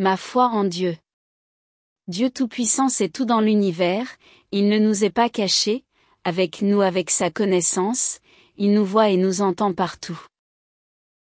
Ma foi en Dieu. Dieu Tout-Puissant sait tout dans l'univers, il ne nous est pas caché, avec nous avec sa connaissance, il nous voit et nous entend partout.